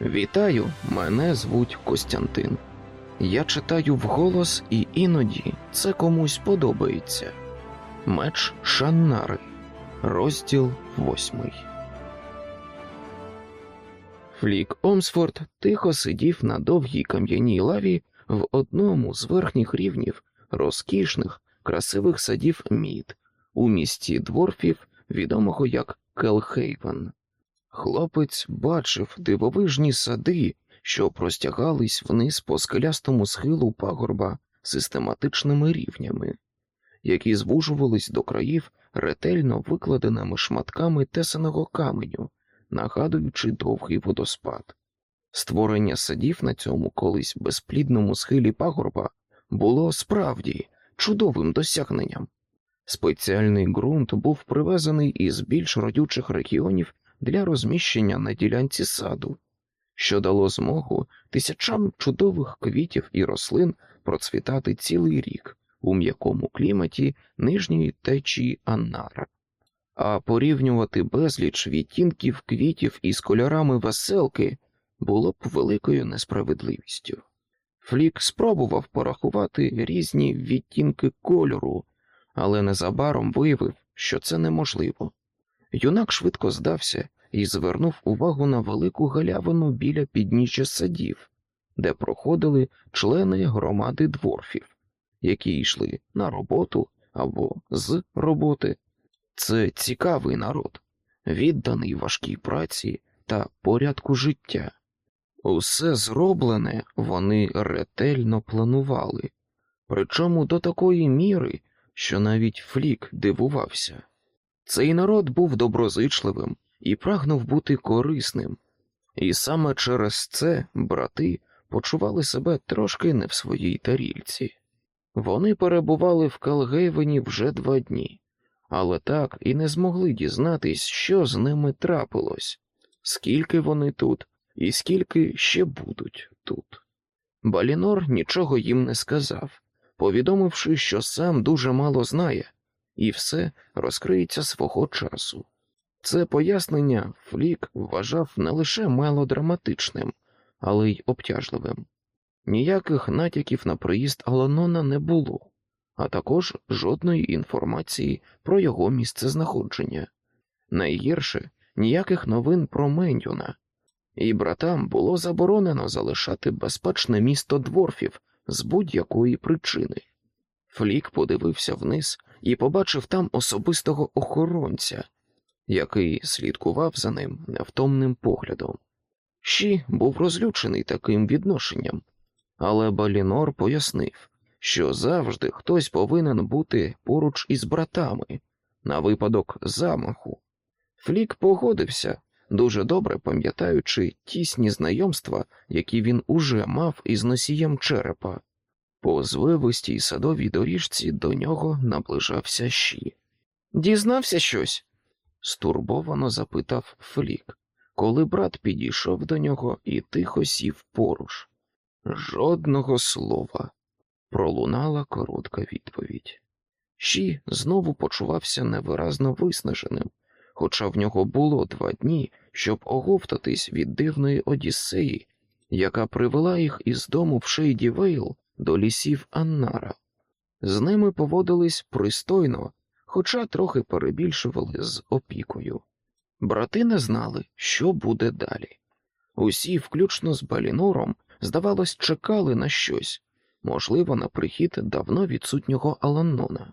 Вітаю, мене звуть Костянтин. Я читаю вголос, і іноді це комусь подобається. Меч Шаннари, розділ восьмий. Флік Омсфорд тихо сидів на довгій кам'яній лаві в одному з верхніх рівнів розкішних, красивих садів Мід у місті дворфів, відомого як Келхейвен. Хлопець бачив дивовижні сади, що простягались вниз по скелястому схилу пагорба систематичними рівнями, які звужувались до країв ретельно викладеними шматками тесаного каменю, нагадуючи довгий водоспад. Створення садів на цьому колись безплідному схилі пагорба було справді чудовим досягненням. Спеціальний ґрунт був привезений із більш родючих регіонів для розміщення на ділянці саду, що дало змогу тисячам чудових квітів і рослин процвітати цілий рік у м'якому кліматі нижньої течії Аннара, а порівнювати безліч відтінків квітів із кольорами веселки було б великою несправедливістю. Флік спробував порахувати різні відтінки кольору, але незабаром виявив, що це неможливо. Юнак швидко здався і звернув увагу на велику галявину біля підніжжя садів, де проходили члени громади дворфів, які йшли на роботу або з роботи. Це цікавий народ, відданий важкій праці та порядку життя. Усе зроблене вони ретельно планували, причому до такої міри, що навіть Флік дивувався. Цей народ був доброзичливим і прагнув бути корисним, і саме через це брати почували себе трошки не в своїй тарільці. Вони перебували в Калгейвені вже два дні, але так і не змогли дізнатись, що з ними трапилось, скільки вони тут і скільки ще будуть тут. Балінор нічого їм не сказав, повідомивши, що сам дуже мало знає, і все розкриється свого часу. Це пояснення Флік вважав не лише мелодраматичним, але й обтяжливим. Ніяких натяків на приїзд Аланона не було, а також жодної інформації про його місцезнаходження. Найгірше ніяких новин про Мендюна, і братам було заборонено залишати безпечне місто дворфів з будь-якої причини. Флік подивився вниз і побачив там особистого охоронця, який слідкував за ним невтомним поглядом. Щі був розлючений таким відношенням, але Балінор пояснив, що завжди хтось повинен бути поруч із братами на випадок замаху. Флік погодився, дуже добре пам'ятаючи тісні знайомства, які він уже мав із носієм черепа. По звивистій садовій доріжці до нього наближався щі. Дізнався щось? Стурбовано запитав Флік, коли брат підійшов до нього і тихо сів поруч. Жодного слова. Пролунала коротка відповідь. Щі знову почувався невиразно виснаженим, хоча в нього було два дні, щоб оговтатись від дивної Одіссеї, яка привела їх із дому в Шейді Вейл до лісів Аннара. З ними поводились пристойно, хоча трохи перебільшували з опікою. Брати не знали, що буде далі. Усі, включно з Балінором, здавалось, чекали на щось, можливо, на прихід давно відсутнього Аланона.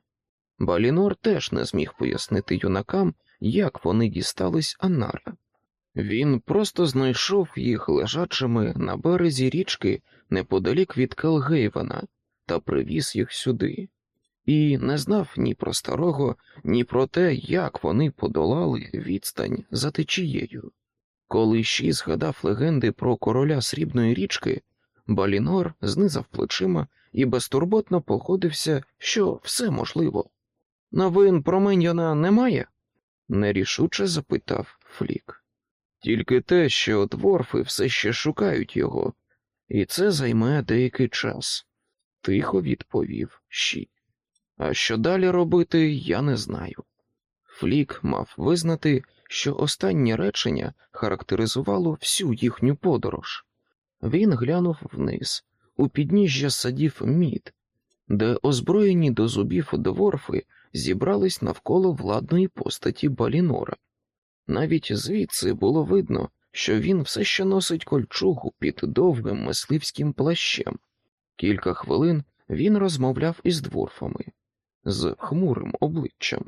Балінор теж не зміг пояснити юнакам, як вони дістались Анара. Він просто знайшов їх лежачими на березі річки неподалік від Келгейвена та привіз їх сюди, і не знав ні про старого, ні про те, як вони подолали відстань за течією. Коли Ші згадав легенди про короля срібної річки, Балінор знизав плечима і безтурботно походився, що все можливо. Новин про Меньйона немає? нерішуче запитав Флік. Тільки те, що дворфи все ще шукають його, і це займе деякий час, тихо відповів Ші. А що далі робити, я не знаю. Флік мав визнати, що останнє речення характеризувало всю їхню подорож. Він глянув вниз, у підніжжя садів мід, де озброєні до зубів дворфи зібрались навколо владної постаті Балінора. Навіть звідси було видно, що він все ще носить кольчугу під довгим мисливським плащем. Кілька хвилин він розмовляв із дворфами з хмурим обличчям.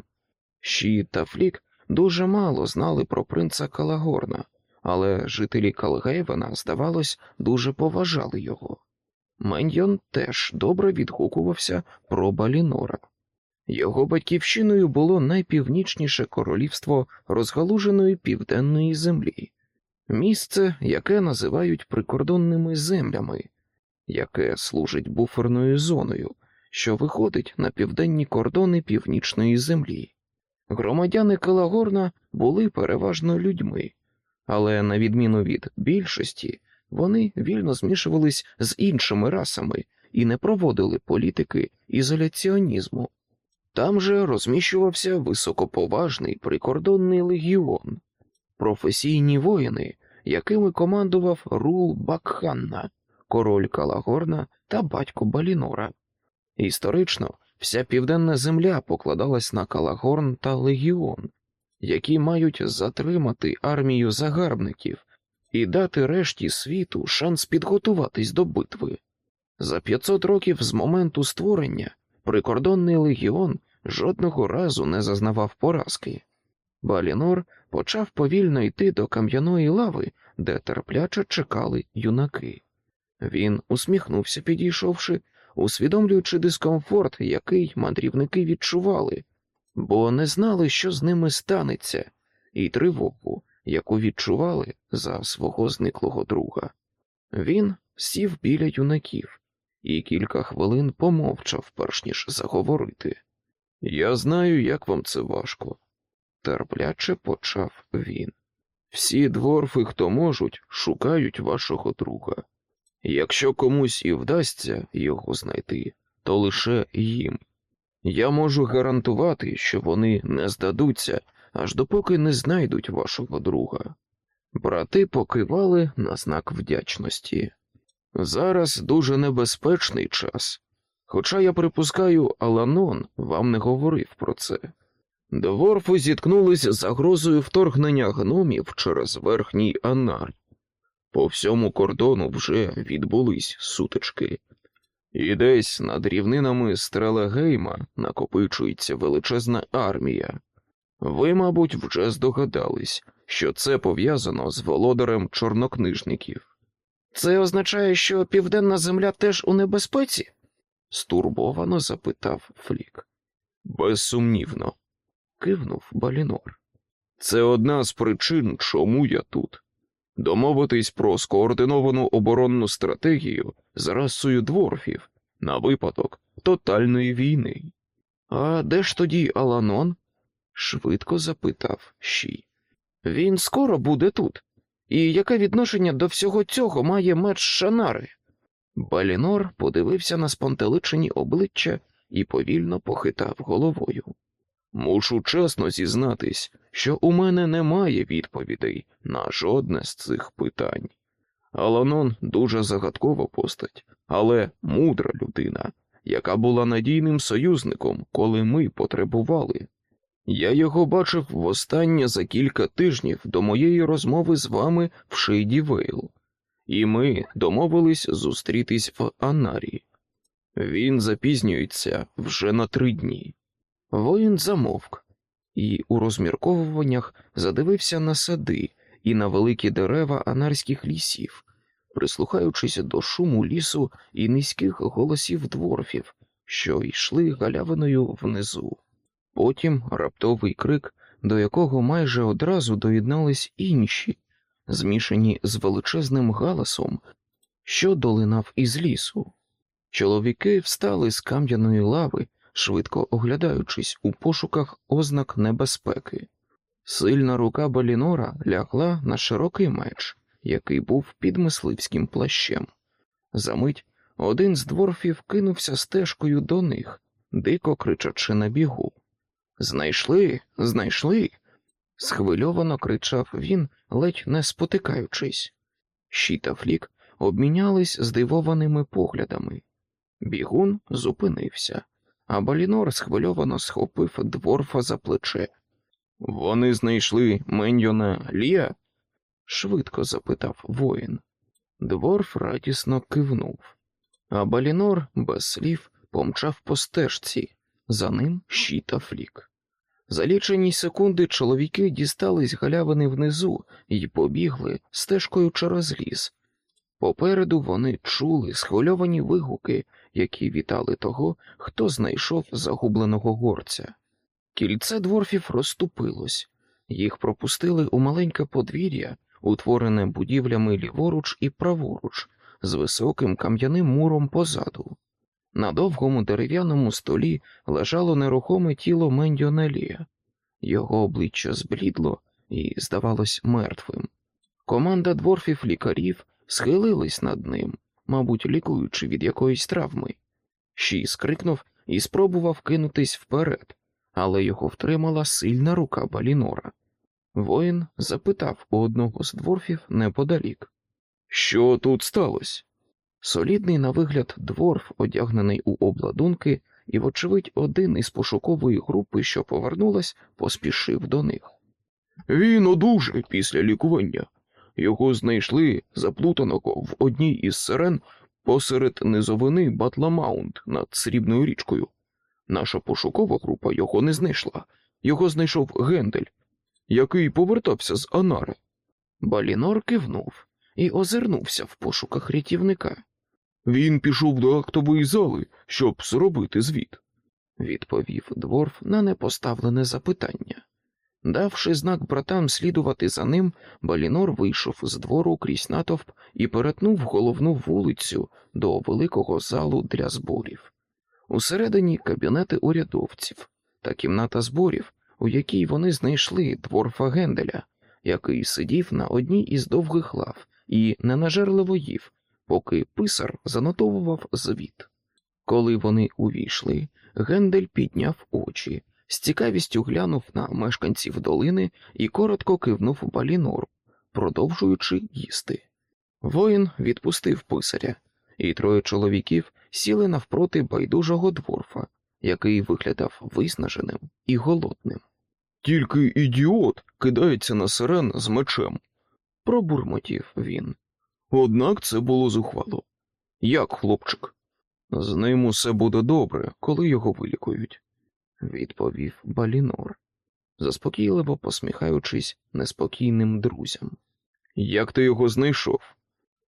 Щі та Флік дуже мало знали про принца Калагорна, але жителі Калгейвена, здавалось, дуже поважали його. Меньйон теж добре відгукувався про Балінора. Його батьківщиною було найпівнічніше королівство розгалуженої південної землі, місце, яке називають прикордонними землями, яке служить буферною зоною, що виходить на південні кордони північної землі. Громадяни Калагорна були переважно людьми, але, на відміну від більшості, вони вільно змішувались з іншими расами і не проводили політики ізоляціонізму. Там же розміщувався високоповажний прикордонний легіон, професійні воїни, якими командував Рул Бакханна, король Калагорна та батько Балінора. Історично вся південна земля покладалась на Калагорн та Легіон, які мають затримати армію загарбників і дати решті світу шанс підготуватись до битви. За 500 років з моменту створення прикордонний легіон жодного разу не зазнавав поразки. Балінор почав повільно йти до кам'яної лави, де терпляче чекали юнаки. Він усміхнувся, підійшовши, усвідомлюючи дискомфорт, який мандрівники відчували, бо не знали, що з ними станеться, і тривогу, яку відчували за свого зниклого друга. Він сів біля юнаків і кілька хвилин помовчав, перш ніж заговорити. Я знаю, як вам це важко, терпляче почав він. Всі дворфи, хто можуть, шукають вашого друга. Якщо комусь і вдасться його знайти, то лише їм. Я можу гарантувати, що вони не здадуться, аж допоки не знайдуть вашого друга. Брати покивали на знак вдячності. Зараз дуже небезпечний час, хоча я припускаю, Аланон вам не говорив про це. Дворфи зіткнулись з загрозою вторгнення гномів через верхній анар. По всьому кордону вже відбулись сутички, і десь над рівнинами Стрелегейма накопичується величезна армія. Ви, мабуть, вже здогадались, що це пов'язано з володарем чорнокнижників. Це означає, що південна земля теж у небезпеці? стурбовано запитав Флік. Безсумнівно, кивнув Балінор. Це одна з причин, чому я тут. Домовитись про скоординовану оборонну стратегію з расою дворфів на випадок тотальної війни. А де ж тоді Аланон? швидко запитав Ші. Він скоро буде тут. І яке відношення до всього цього має меч Шанари? Балінор подивився на спонтеличені обличчя і повільно похитав головою. Мушу чесно зізнатись, що у мене немає відповідей на жодне з цих питань. Аланон дуже загадкова постать, але мудра людина, яка була надійним союзником, коли ми потребували. Я його бачив востаннє за кілька тижнів до моєї розмови з вами в Шейді Вейл, і ми домовились зустрітись в Анарі. Він запізнюється вже на три дні. Воїн замовк і у розмірковуваннях задивився на сади і на великі дерева анарських лісів, прислухаючись до шуму лісу і низьких голосів дворфів, що йшли галявиною внизу. Потім раптовий крик, до якого майже одразу доєднались інші, змішані з величезним галасом, що долинав із лісу. Чоловіки встали з кам'яної лави, швидко оглядаючись у пошуках ознак небезпеки. Сильна рука Балінора лягла на широкий меч, який був під мисливським плащем. Замить один з дворфів кинувся стежкою до них, дико кричачи на бігу. Знайшли, знайшли. Схвильовано кричав він, ледь не спотикаючись. Щі та флік обмінялись здивованими поглядами. Бігун зупинився, а Балінор схвильовано схопив дворфа за плече. Вони знайшли Меньйона Лія? швидко запитав воїн. Дворф радісно кивнув, а Балінор без слів помчав по стежці, за ним щі та флік. За лічені секунди чоловіки дістались галявини внизу і побігли стежкою через ліс. Попереду вони чули схвильовані вигуки, які вітали того, хто знайшов загубленого горця. Кільце дворфів розступилось, їх пропустили у маленьке подвір'я, утворене будівлями ліворуч і праворуч, з високим кам'яним муром позаду. На довгому дерев'яному столі лежало нерухоме тіло Мендіонелія. Його обличчя зблідло і здавалось мертвим. Команда дворфів лікарів схилились над ним, мабуть, лікуючи від якоїсь травми. Щій скрикнув і спробував кинутись вперед, але його втримала сильна рука Балінора. Воїн запитав у одного з дворфів неподалік. Що тут сталося? Солідний на вигляд дворф, одягнений у обладунки, і, вочевидь, один із пошукової групи, що повернулась, поспішив до них. Він одужав після лікування. Його знайшли заплутаного в одній із сирен посеред низовини Батламаунт над срібною річкою. Наша пошукова група його не знайшла. Його знайшов Гендель, який повертався з Анари. Балінор кивнув і озирнувся в пошуках рятівника. Він пішов до актової зали, щоб зробити звіт, відповів дворф на непоставлене запитання. Давши знак братам слідувати за ним, Балінор вийшов з двору крізь натовп і перетнув головну вулицю до великого залу для зборів. Усередині кабінети урядовців та кімната зборів, у якій вони знайшли дворфа Генделя, який сидів на одній із довгих лав і ненажерливо їв, поки писар занотовував звіт. Коли вони увійшли, Гендель підняв очі, з цікавістю глянув на мешканців долини і коротко кивнув Балінору, продовжуючи їсти. Воїн відпустив писаря, і троє чоловіків сіли навпроти байдужого дворфа, який виглядав виснаженим і голодним. Тільки ідіот кидається на сирен з мечем, пробурмотів він. Однак це було зухвало. Як, хлопчик? З ним усе буде добре, коли його вилікують, відповів Балінор, заспокійливо посміхаючись неспокійним друзям. Як ти його знайшов?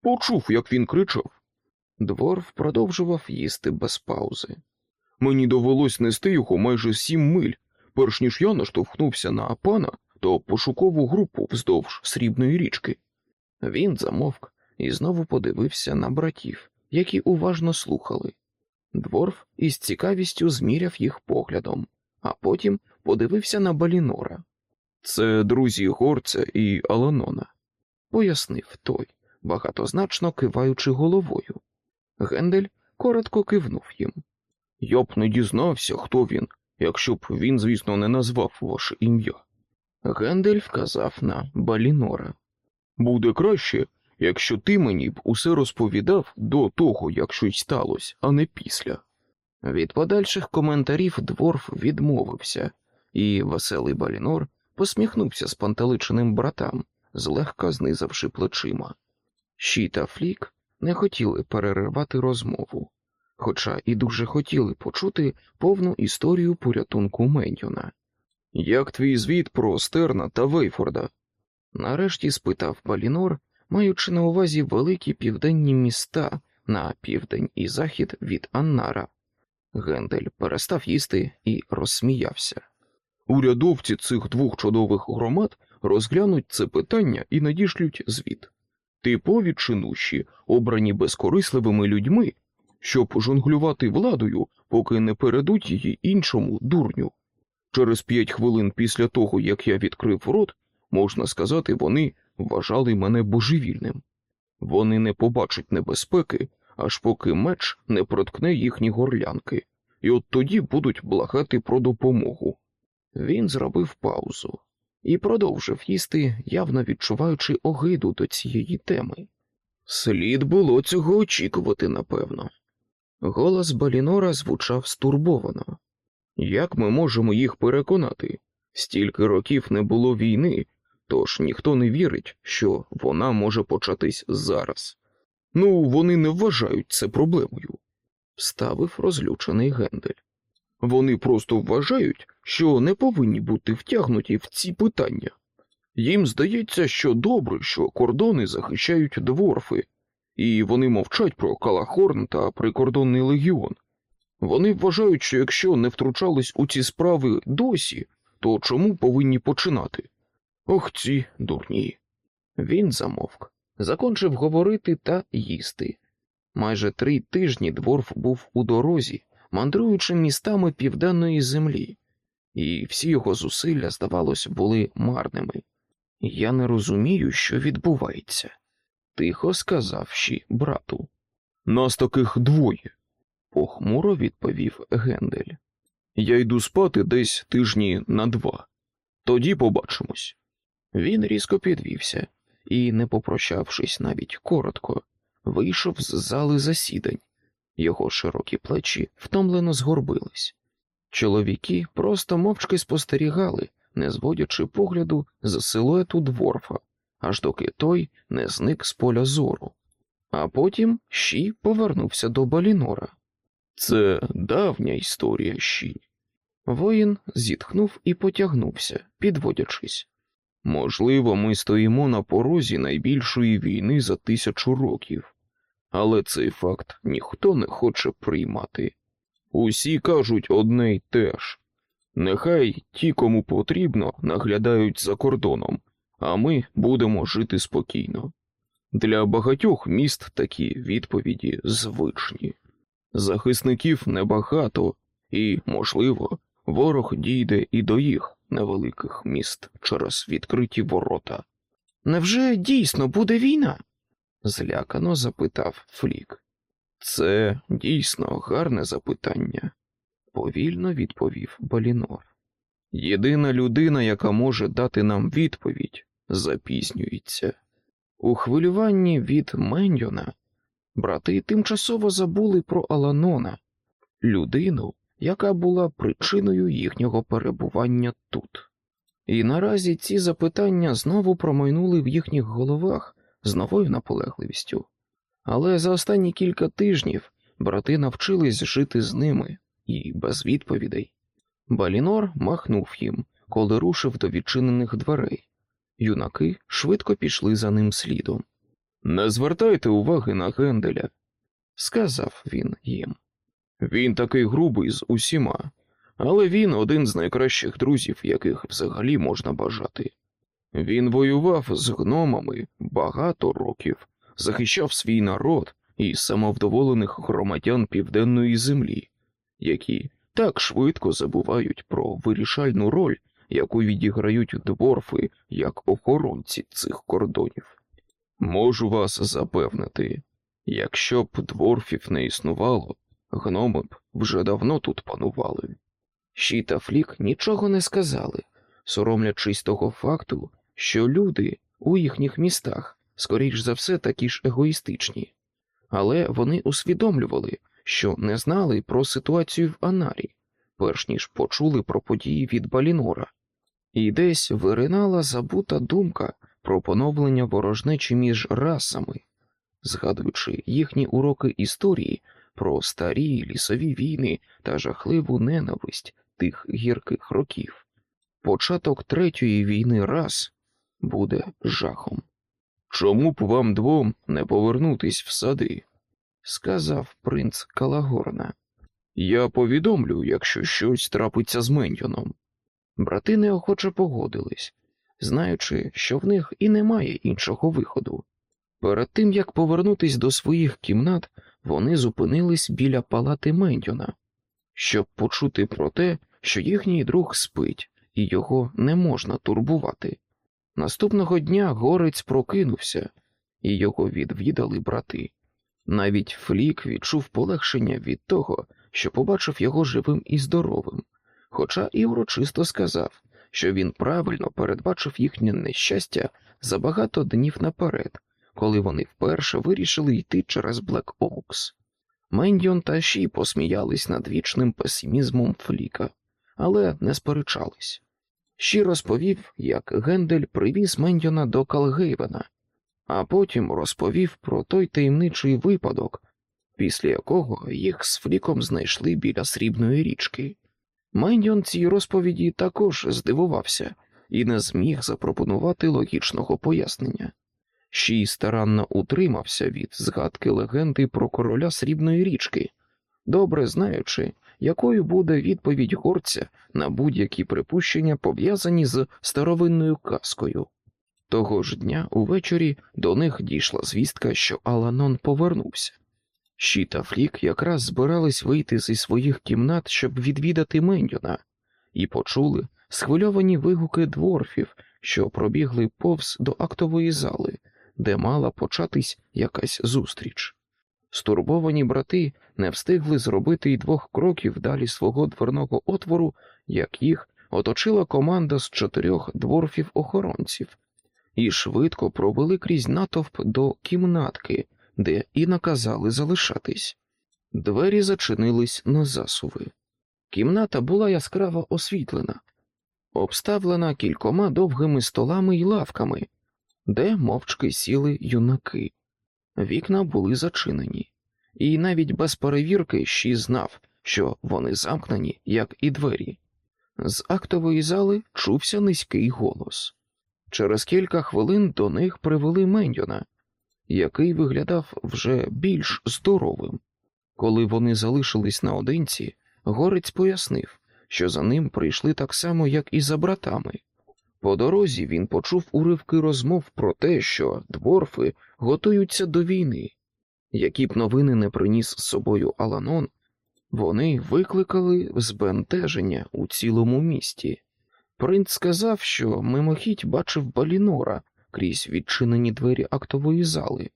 Почув, як він кричав. Дворф продовжував їсти без паузи. Мені довелось нести його майже сім миль, перш ніж я наштовхнувся на пана то пошукову групу вздовж срібної річки. Він замовк і знову подивився на братів, які уважно слухали. Дворф із цікавістю зміряв їх поглядом, а потім подивився на Балінора. Це друзі горця і Аланона, пояснив той, багатозначно киваючи головою. Гендель коротко кивнув їм. Я б не дізнався, хто він, якщо б він, звісно, не назвав ваше ім'я. Гендель вказав на Балінора. Буде краще, якщо ти мені б усе розповідав до того, як щось сталося, а не після. Від подальших коментарів дворф відмовився, і веселий Балінор посміхнувся з пантеличеним братам, злегка знизавши плечима. Щі та Флік не хотіли переривати розмову, хоча і дуже хотіли почути повну історію порятунку Меньйона. Як твій звіт про Стерна та Вейфорда? Нарешті спитав Балінор, маючи на увазі великі південні міста на південь і захід від Аннара. Гендель перестав їсти і розсміявся. Урядовці цих двох чудових громад розглянуть це питання і надішлють звіт. Типові чинуші, обрані безкорисливими людьми, щоб жонглювати владою, поки не передуть її іншому дурню. Через п'ять хвилин після того, як я відкрив рот, можна сказати, вони вважали мене божевільним. Вони не побачать небезпеки, аж поки меч не проткне їхні горлянки, і от тоді будуть благати про допомогу. Він зробив паузу. і продовжив їсти, явно відчуваючи огиду до цієї теми. Слід було цього очікувати, напевно. Голос Балінора звучав стурбовано. Як ми можемо їх переконати? Стільки років не було війни, тож ніхто не вірить, що вона може початись зараз. Ну, вони не вважають це проблемою, вставив розлючений Гендель. Вони просто вважають, що не повинні бути втягнуті в ці питання. Їм здається, що добре, що кордони захищають дворфи, і вони мовчать про Калахорн та прикордонний легіон. Вони вважають, що якщо не втручались у ці справи досі, то чому повинні починати? Ох, ці дурні. Він замовк, закончив говорити та їсти. Майже три тижні дворф був у дорозі, мандруючи містами південної землі, і всі його зусилля, здавалось, були марними. Я не розумію, що відбувається, тихо сказав Ші брату. Нас таких двоє, похмуро відповів Гендель. Я йду спати десь тижні на два. Тоді побачимось. Він різко підвівся і, не попрощавшись навіть коротко, вийшов з зали засідань. Його широкі плечі втомлено згорбились. Чоловіки просто мовчки спостерігали, не зводячи погляду з силуету дворфа, аж доки той не зник з поля зору. А потім Щі повернувся до Балінора. Це давня історія Щі. Воїн зітхнув і потягнувся, підводячись. Можливо, ми стоїмо на порозі найбільшої війни за тисячу років, але цей факт ніхто не хоче приймати. Усі кажуть одне й те ж нехай ті, кому потрібно, наглядають за кордоном, а ми будемо жити спокійно. Для багатьох міст такі відповіді звичні. Захисників небагато, і, можливо, ворог дійде і до їх невеликих міст через відкриті ворота. Невже дійсно буде війна? злякано запитав Флік. Це дійсно гарне запитання, повільно відповів Балінор. Єдина людина, яка може дати нам відповідь, запізнюється. У хвилюванні від Меньйона брати тимчасово забули про Аланона, людину, яка була причиною їхнього перебування тут. І наразі ці запитання знову промайнули в їхніх головах з новою наполегливістю. Але за останні кілька тижнів брати навчились жити з ними і без відповідей. Балінор махнув їм, коли рушив до відчинених дверей. Юнаки швидко пішли за ним слідом. Не звертайте уваги на Генделя, сказав він їм. Він такий грубий з усіма, але він один з найкращих друзів, яких взагалі можна бажати. Він воював з гномами багато років, захищав свій народ і самовдоволених громадян південної землі, які так швидко забувають про вирішальну роль, яку відіграють дворфи як охоронці цих кордонів. Можу вас запевнити, якщо б дворфів не існувало, гноми б вже давно тут панували. Щі та Флік нічого не сказали, соромлячись того факту, що люди у їхніх містах, скоріш за все, такі ж егоїстичні, але вони усвідомлювали, що не знали про ситуацію в Анарі, перш ніж почули про події від Балінора, і десь виринала забута думка про поновлення ворожнечі між расами, згадуючи їхні уроки історії про старі лісові війни та жахливу ненависть тих гірких років. Початок третьої війни рас буде жахом. Чому б вам двом не повернутись в сади? сказав принц Калагорна. Я повідомлю, якщо щось трапиться з Меньйоном. Брати неохоче погодились, знаючи, що в них і немає іншого виходу. Перед тим як повернутись до своїх кімнат, вони зупинились біля палати Мендьона, щоб почути про те, що їхній друг спить, і його не можна турбувати. Наступного дня горець прокинувся, і його відвідали брати. Навіть Флік відчув полегшення від того, що побачив його живим і здоровим, хоча і урочисто сказав, що він правильно передбачив їхнє нещастя за багато днів наперед, коли вони вперше вирішили йти через Блек Оукс. Мендіон та Ші посміялись над вічним песимізмом Фліка, але не сперечались. Ші розповів, як Гендель привіз Мендіона до Калгейвена, а потім розповів про той таємничий випадок, після якого їх з Фліком знайшли біля срібної річки. Мендіон цій розповіді також здивувався і не зміг запропонувати логічного пояснення. Шій старанно утримався від згадки легенди про короля срібної річки, добре знаючи, якою буде відповідь горця на будь-які припущення, пов'язані з старовинною казкою. Того ж дня увечері до них дійшла звістка, що Аланон повернувся. Ші та Флік якраз збирались вийти зі своїх кімнат, щоб відвідати Мендюна, і почули схвильовані вигуки дворфів, що пробігли повз до актової зали, де мала початись якась зустріч. Стурбовані брати не встигли зробити й двох кроків далі свого дверного отвору, як їх оточила команда з чотирьох дворфів-охоронців, і швидко провели крізь натовп до кімнатки, де і наказали залишатись. Двері зачинились на засуви. Кімната була яскраво освітлена, обставлена кількома довгими столами й лавками, де мовчки сіли юнаки. Вікна були зачинені, і навіть без перевірки Ші знав, що вони замкнені, як і двері. З актової зали чувся низький голос. Через кілька хвилин до них привели Мендьона, який виглядав вже більш здоровим. Коли вони залишились наодинці, горець пояснив, що за ним прийшли так само, як і за братами. По дорозі він почув уривки розмов про те, що дворфи готуються до війни. Які б новини не приніс з собою Аланон, вони викликали збентеження у цілому місті. Принц сказав, що мимохідь бачив Балінора крізь відчинені двері актової зали.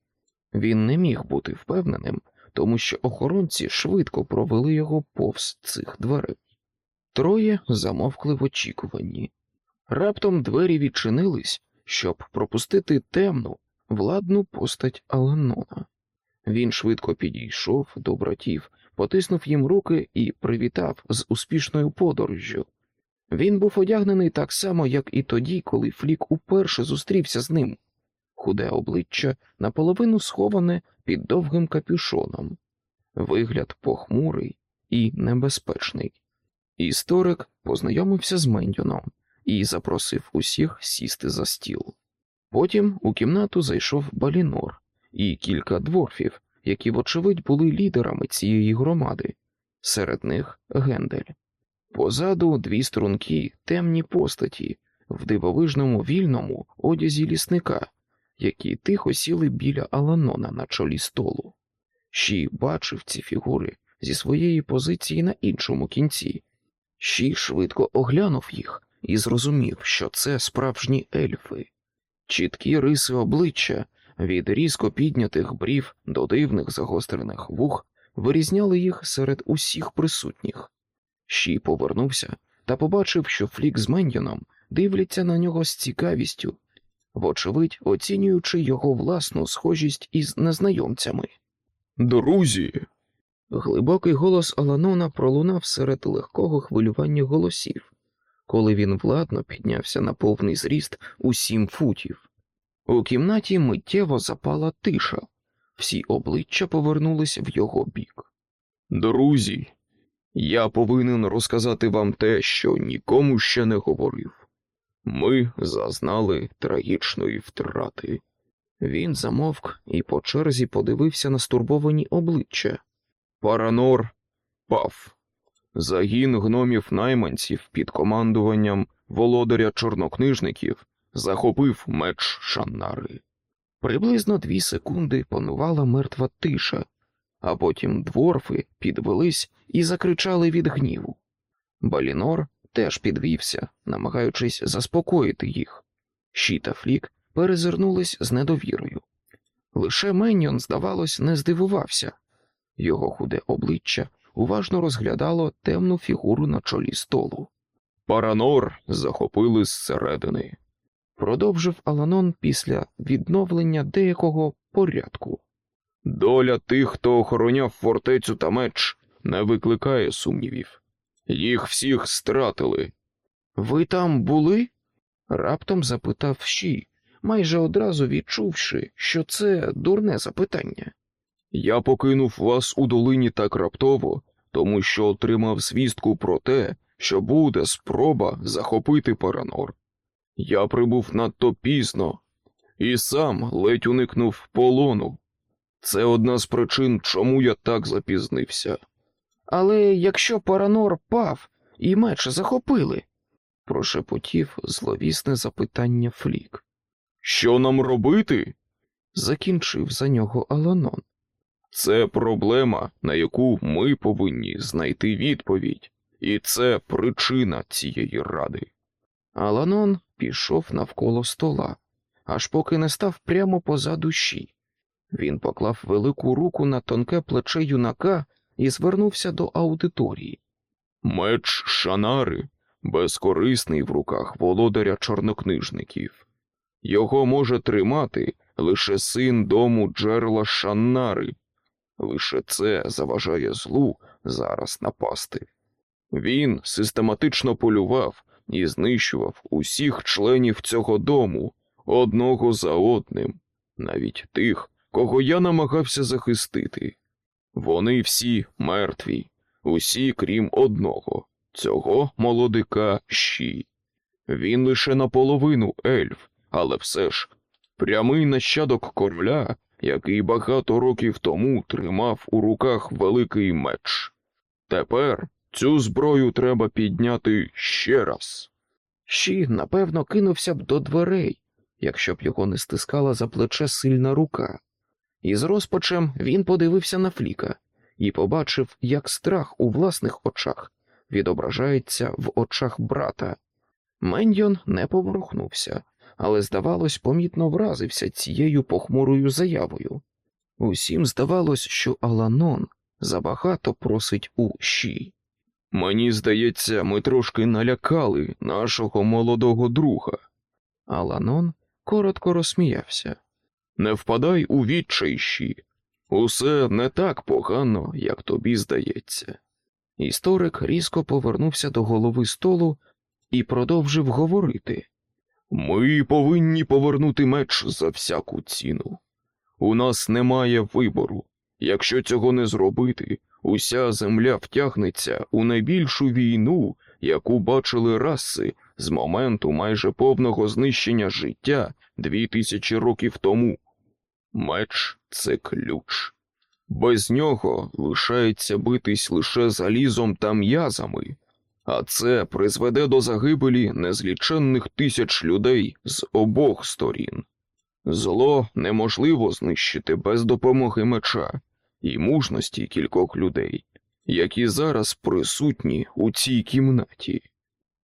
Він не міг бути впевненим, тому що охоронці швидко провели його повз цих дверей. Троє замовкли в очікуванні. Раптом двері відчинились, щоб пропустити темну, владну постать Аланона. Він швидко підійшов до братів, потиснув їм руки і привітав з успішною подорожжю. Він був одягнений так само, як і тоді, коли Флік уперше зустрівся з ним, худе обличчя наполовину сховане під довгим капюшоном, вигляд похмурий і небезпечний. Історик познайомився з Мендюном і запросив усіх сісти за стіл. Потім у кімнату зайшов Балінор і кілька дворфів, які, вочевидь, були лідерами цієї громади, серед них Гендель. Позаду дві струнки темні постаті в дивовижному вільному одязі лісника, які тихо сіли біля Аланона на чолі столу. Ші бачив ці фігури зі своєї позиції на іншому кінці. Ші швидко оглянув їх і зрозумів, що це справжні ельфи, чіткі риси обличчя від різко піднятих брів до дивних загострених вух вирізняли їх серед усіх присутніх. Ші повернувся та побачив, що Флік з Мендіоном дивляться на нього з цікавістю, вочевидь, оцінюючи його власну схожість із незнайомцями. Друзі. Глибокий голос Аланона пролунав серед легкого хвилювання голосів, коли він владно піднявся на повний зріст у сім футів. У кімнаті миттєво запала тиша, всі обличчя повернулись в його бік. Друзі, я повинен розказати вам те, що нікому ще не говорив. Ми зазнали трагічної втрати. Він замовк і по черзі подивився на стурбовані обличчя. Паранор пав. Загін гномів найманців під командуванням володаря чорнокнижників захопив меч Шаннари. Приблизно дві секунди панувала мертва тиша, а потім дворфи підвелись і закричали від гніву. Балінор теж підвівся, намагаючись заспокоїти їх. Щі та Флік перезирнулись з недовірою. Лише Меньйон, здавалось, не здивувався. Його худе обличчя уважно розглядало темну фігуру на чолі столу. Паранор захопили зсередини. Продовжив Аланон після відновлення деякого порядку. Доля тих, хто охороняв фортецю та меч, не викликає сумнівів. Їх всіх стратили. Ви там були? раптом запитав Щі, майже одразу відчувши, що це дурне запитання. Я покинув вас у долині так раптово, тому що отримав звістку про те, що буде спроба захопити Паранор. Я прибув надто пізно і сам ледь уникнув полону. Це одна з причин, чому я так запізнився. Але якщо Паранор пав і меч захопили, прошепотів зловісне запитання Флік. Що нам робити? Закінчив за нього Аланон. Це проблема, на яку ми повинні знайти відповідь, і це причина цієї ради. Аланон пішов навколо стола, аж поки не став прямо позаду щі. Він поклав велику руку на тонке плече юнака і звернувся до аудиторії. Меч Шанари безкорисний в руках володаря чорнокнижників. Його може тримати лише син дому джерела Шаннари. Лише це заважає злу зараз напасти. Він систематично полював і знищував усіх членів цього дому одного за одним, навіть тих, кого я намагався захистити. Вони всі мертві, усі крім одного, цього молодика Щі. Він лише наполовину ельф, але все ж прямий нащадок короля, який багато років тому тримав у руках великий меч. Тепер цю зброю треба підняти ще раз. Щі, напевно, кинувся б до дверей, якщо б його не стискала за плече сильна рука. І з розпачем він подивився на Фліка і побачив, як страх у власних очах відображається в очах брата. Мендьон не поворухнувся, але, здавалось, помітно вразився цією похмурою заявою. Усім здавалось, що Аланон забагато просить у. Мені здається, ми трошки налякали нашого молодого друга. Аланон коротко розсміявся. Не впадай у відчай, Щі. Усе не так погано, як тобі здається. Історик різко повернувся до голови столу і продовжив говорити. Ми повинні повернути меч за всяку ціну. У нас немає вибору. Якщо цього не зробити, уся земля втягнеться у найбільшу війну, яку бачили раси з моменту майже повного знищення життя дві тисячі років тому. Меч це ключ. Без нього лишається битись лише залізом та м'язами, а це призведе до загибелі незліченних тисяч людей з обох сторін. Зло неможливо знищити без допомоги меча і мужності кількох людей, які зараз присутні у цій кімнаті.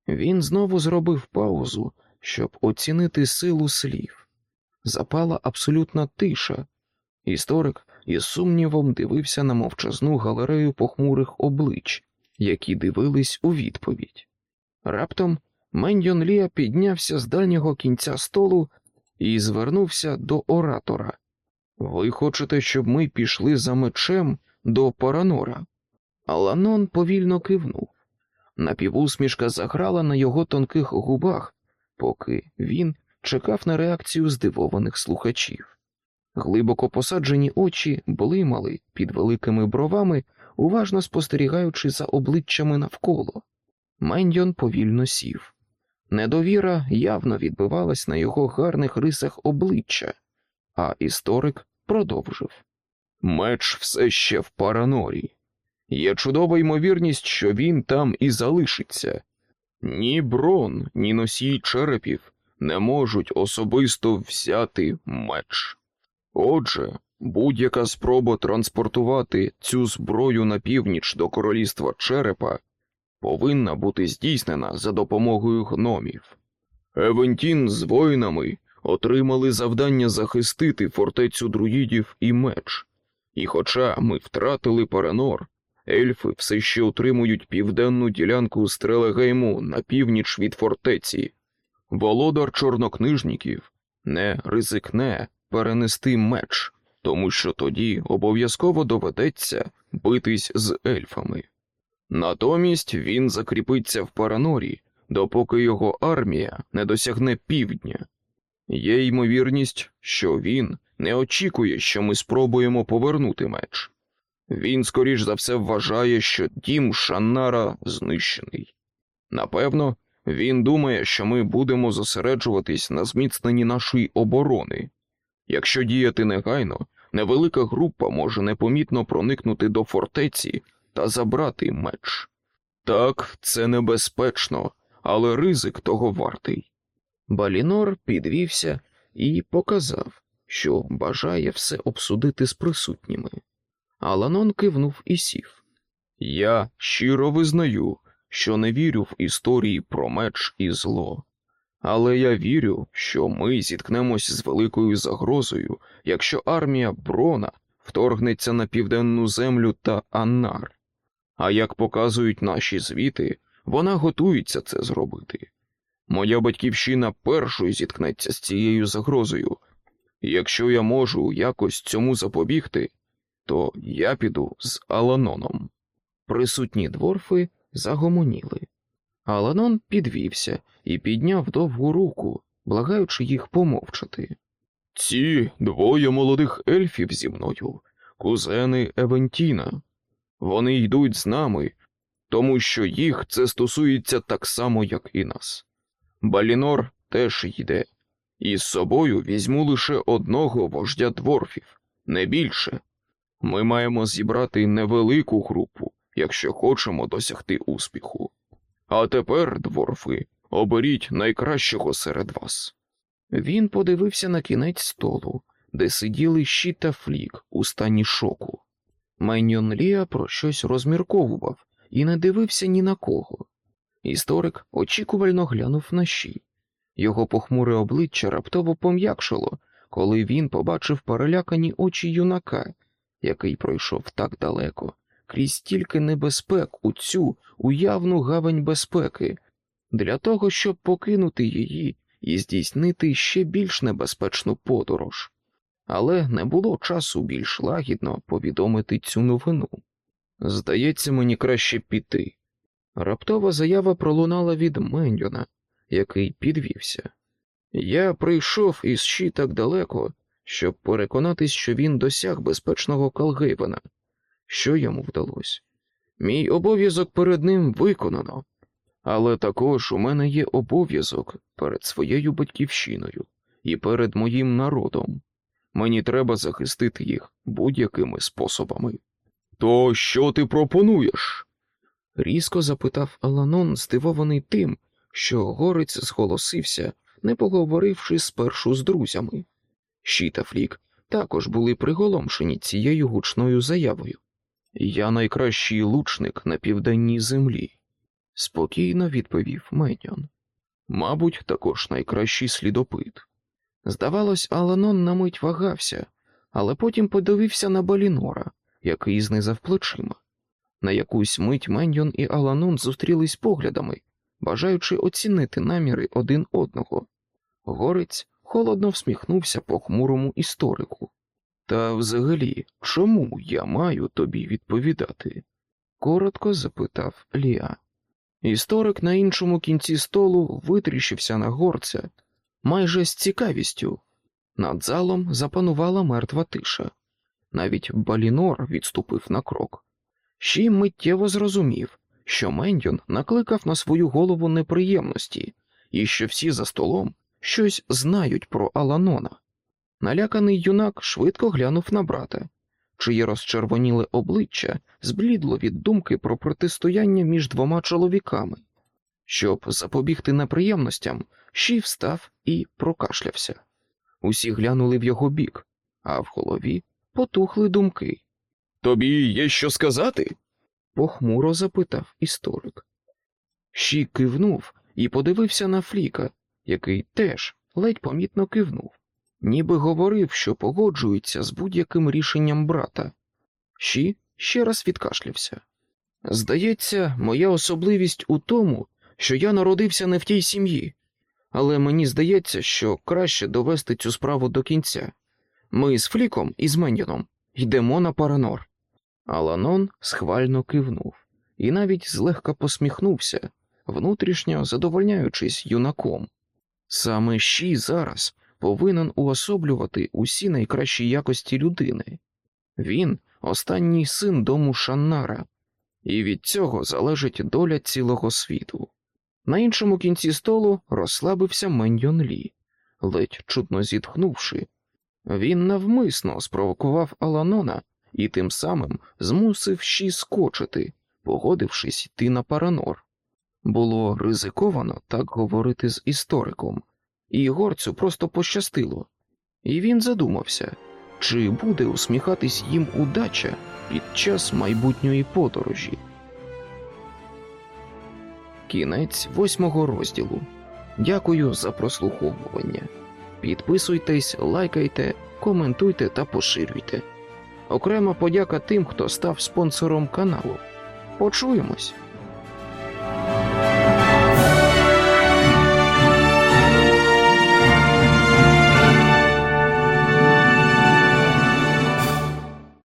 Він знову зробив паузу, щоб оцінити силу слів. Запала абсолютна тиша. Історик із сумнівом дивився на мовчазну галерею похмурих облич, які дивились у відповідь. Раптом Мендьон Лія піднявся з дальнього кінця столу і звернувся до оратора. Ви хочете, щоб ми пішли за мечем до Паранора? Аланон повільно кивнув. Напівусмішка заграла на його тонких губах, поки він чекав на реакцію здивованих слухачів. Глибоко посаджені очі блимали під великими бровами, уважно спостерігаючи за обличчями навколо. Мендьон повільно сів. Недовіра явно відбивалась на його гарних рисах обличчя, а історик продовжив. Меч все ще в Паранорі. Є чудова ймовірність, що він там і залишиться. Ні брон, ні носій черепів не можуть особисто взяти меч. Отже, будь-яка спроба транспортувати цю зброю на північ до королівства черепа повинна бути здійснена за допомогою гномів. Евентін з воїнами отримали завдання захистити фортецю друїдів і меч, і хоча ми втратили Паранор, ельфи все ще утримують південну ділянку Стрелегейму на північ від фортеці. Володар чорнокнижників не ризикне перенести меч, тому що тоді обов'язково доведеться битись з ельфами. Натомість він закріпиться в Паранорі, допоки його армія не досягне півдня. Є ймовірність, що він не очікує, що ми спробуємо повернути меч. Він, скоріш за все, вважає, що дім Шаннара знищений. Напевно, він думає, що ми будемо зосереджуватись на зміцненні нашої оборони. Якщо діяти негайно, невелика група може непомітно проникнути до фортеці та забрати меч. Так, це небезпечно, але ризик того вартий. Балінор підвівся і показав, що бажає все обсудити з присутніми. Аланон кивнув і сів. Я щиро визнаю, що не вірю в історії про меч і зло. Але я вірю, що ми зіткнемось з великою загрозою, якщо армія Брона вторгнеться на південну землю та Аннар. А як показують наші звіти, вона готується це зробити. Моя батьківщина першою зіткнеться з цією загрозою. І Якщо я можу якось цьому запобігти, то я піду з Аланоном. Присутні дворфи загомоніли. Аланон підвівся і підняв довгу руку, благаючи їх помовчати. Ці двоє молодих ельфів зі мною, кузени Евентіна. Вони йдуть з нами, тому що їх це стосується так само, як і нас. Балінор теж йде, і з собою візьму лише одного вождя дворфів, не більше. Ми маємо зібрати невелику групу, якщо хочемо досягти успіху. А тепер, дворфи, оберіть найкращого серед вас. Він подивився на кінець столу, де сиділи щі та флік у стані шоку. Меньйон Ліа про щось розмірковував і не дивився ні на кого. Історик очікувально глянув на щі. Його похмуре обличчя раптово пом'якшило, коли він побачив перелякані очі юнака, який пройшов так далеко, крізь стільки небезпек у цю уявну гавань безпеки, для того, щоб покинути її і здійснити ще більш небезпечну подорож. Але не було часу більш лагідно повідомити цю новину. Здається, мені краще піти. Раптова заява пролунала від Мендьона, який підвівся. Я прийшов із щі так далеко, щоб переконатись, що він досяг безпечного Калгейвена. Що йому вдалося? Мій обов'язок перед ним виконано, але також у мене є обов'язок перед своєю батьківщиною і перед моїм народом. Мені треба захистити їх будь-якими способами. То що ти пропонуєш? різко запитав Аланон, здивований тим, що горець зголосився, не поговоривши спершу з друзями. Щі та Флік також були приголомшені цією гучною заявою. Я найкращий лучник на південній землі, спокійно відповів Меньон. мабуть, також найкращий слідопит. Здавалось, Аланон на мить вагався, але потім подивився на Балінора, який знизав плечима. На якусь мить Меньйон і Аланон зустрілись поглядами, бажаючи оцінити наміри один одного. Горець холодно всміхнувся похмурому історику. Та взагалі, чому я маю тобі відповідати? коротко запитав Ліа. Історик на іншому кінці столу витріщився на горця майже з цікавістю. Над залом запанувала мертва тиша. Навіть Балінор відступив на крок. Щі миттєво зрозумів, що Мендьон накликав на свою голову неприємності і що всі за столом щось знають про Аланона. Наляканий юнак швидко глянув на брата, чиє розчервоніле обличчя зблідло від думки про протистояння між двома чоловіками. Щоб запобігти неприємностям, Щі встав і прокашлявся. Усі глянули в його бік, а в голові потухли думки. Тобі є що сказати? Похмуро запитав історик. Щі кивнув і подивився на Фліка, який теж ледь помітно кивнув, ніби говорив, що погоджується з будь-яким рішенням брата. Щі ще раз відкашлявся. Здається, моя особливість у тому, що я народився не в тій сім'ї, але мені здається, що краще довести цю справу до кінця. Ми з Фліком і з Мендіном йдемо на Паранор. Аланон схвально кивнув і навіть злегка посміхнувся, внутрішньо задовольняючись юнаком. Саме Щі зараз повинен уособлювати усі найкращі якості людини. Він останній син дому Шаннара, і від цього залежить доля цілого світу. На іншому кінці столу розслабився Меньйон Лі, ледь чутно зітхнувши. Він навмисно спровокував Аланона і тим самим змусив Щі скочити, погодившись йти на Паранор. Було ризиковано так говорити з істориком, і горцю просто пощастило, і він задумався, чи буде усміхатись їм удача під час майбутньої подорожі. Кінець восьмого розділу. Дякую за прослуховування. Підписуйтесь, лайкайте, коментуйте та поширюйте. Окрема подяка тим, хто став спонсором каналу. Почуємось!